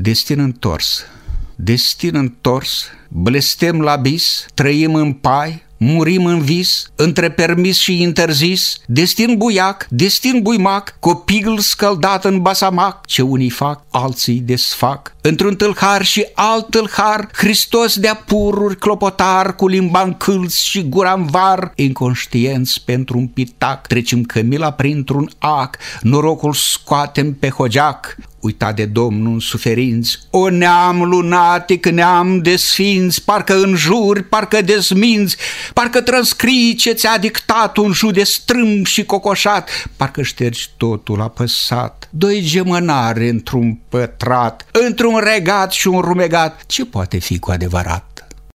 Destin întors, destin întors, blestem la bis, trăim în pai, murim în vis, între permis și interzis, destin buiac, destin buimac, copil scăldat în basamac, ce unii fac, alții desfac. Într-un tâlhar și alt tâlhar, Hristos de-a pururi clopotar, cu limba în câlț și gura în var, inconștienți pentru un pitac, trecem cămila printr-un ac, norocul scoatem pe hogeac, uitat de Domnul în suferinți, o neam lunatic, neam de sfinți, parcă înjuri, parcă dezminți, parcă transcrii ce ți-a dictat un jude strâm și cocoșat, parcă ștergi totul apăsat. Doi gemănare într-un pătrat, într-un regat și un rumegat, ce poate fi cu adevărat?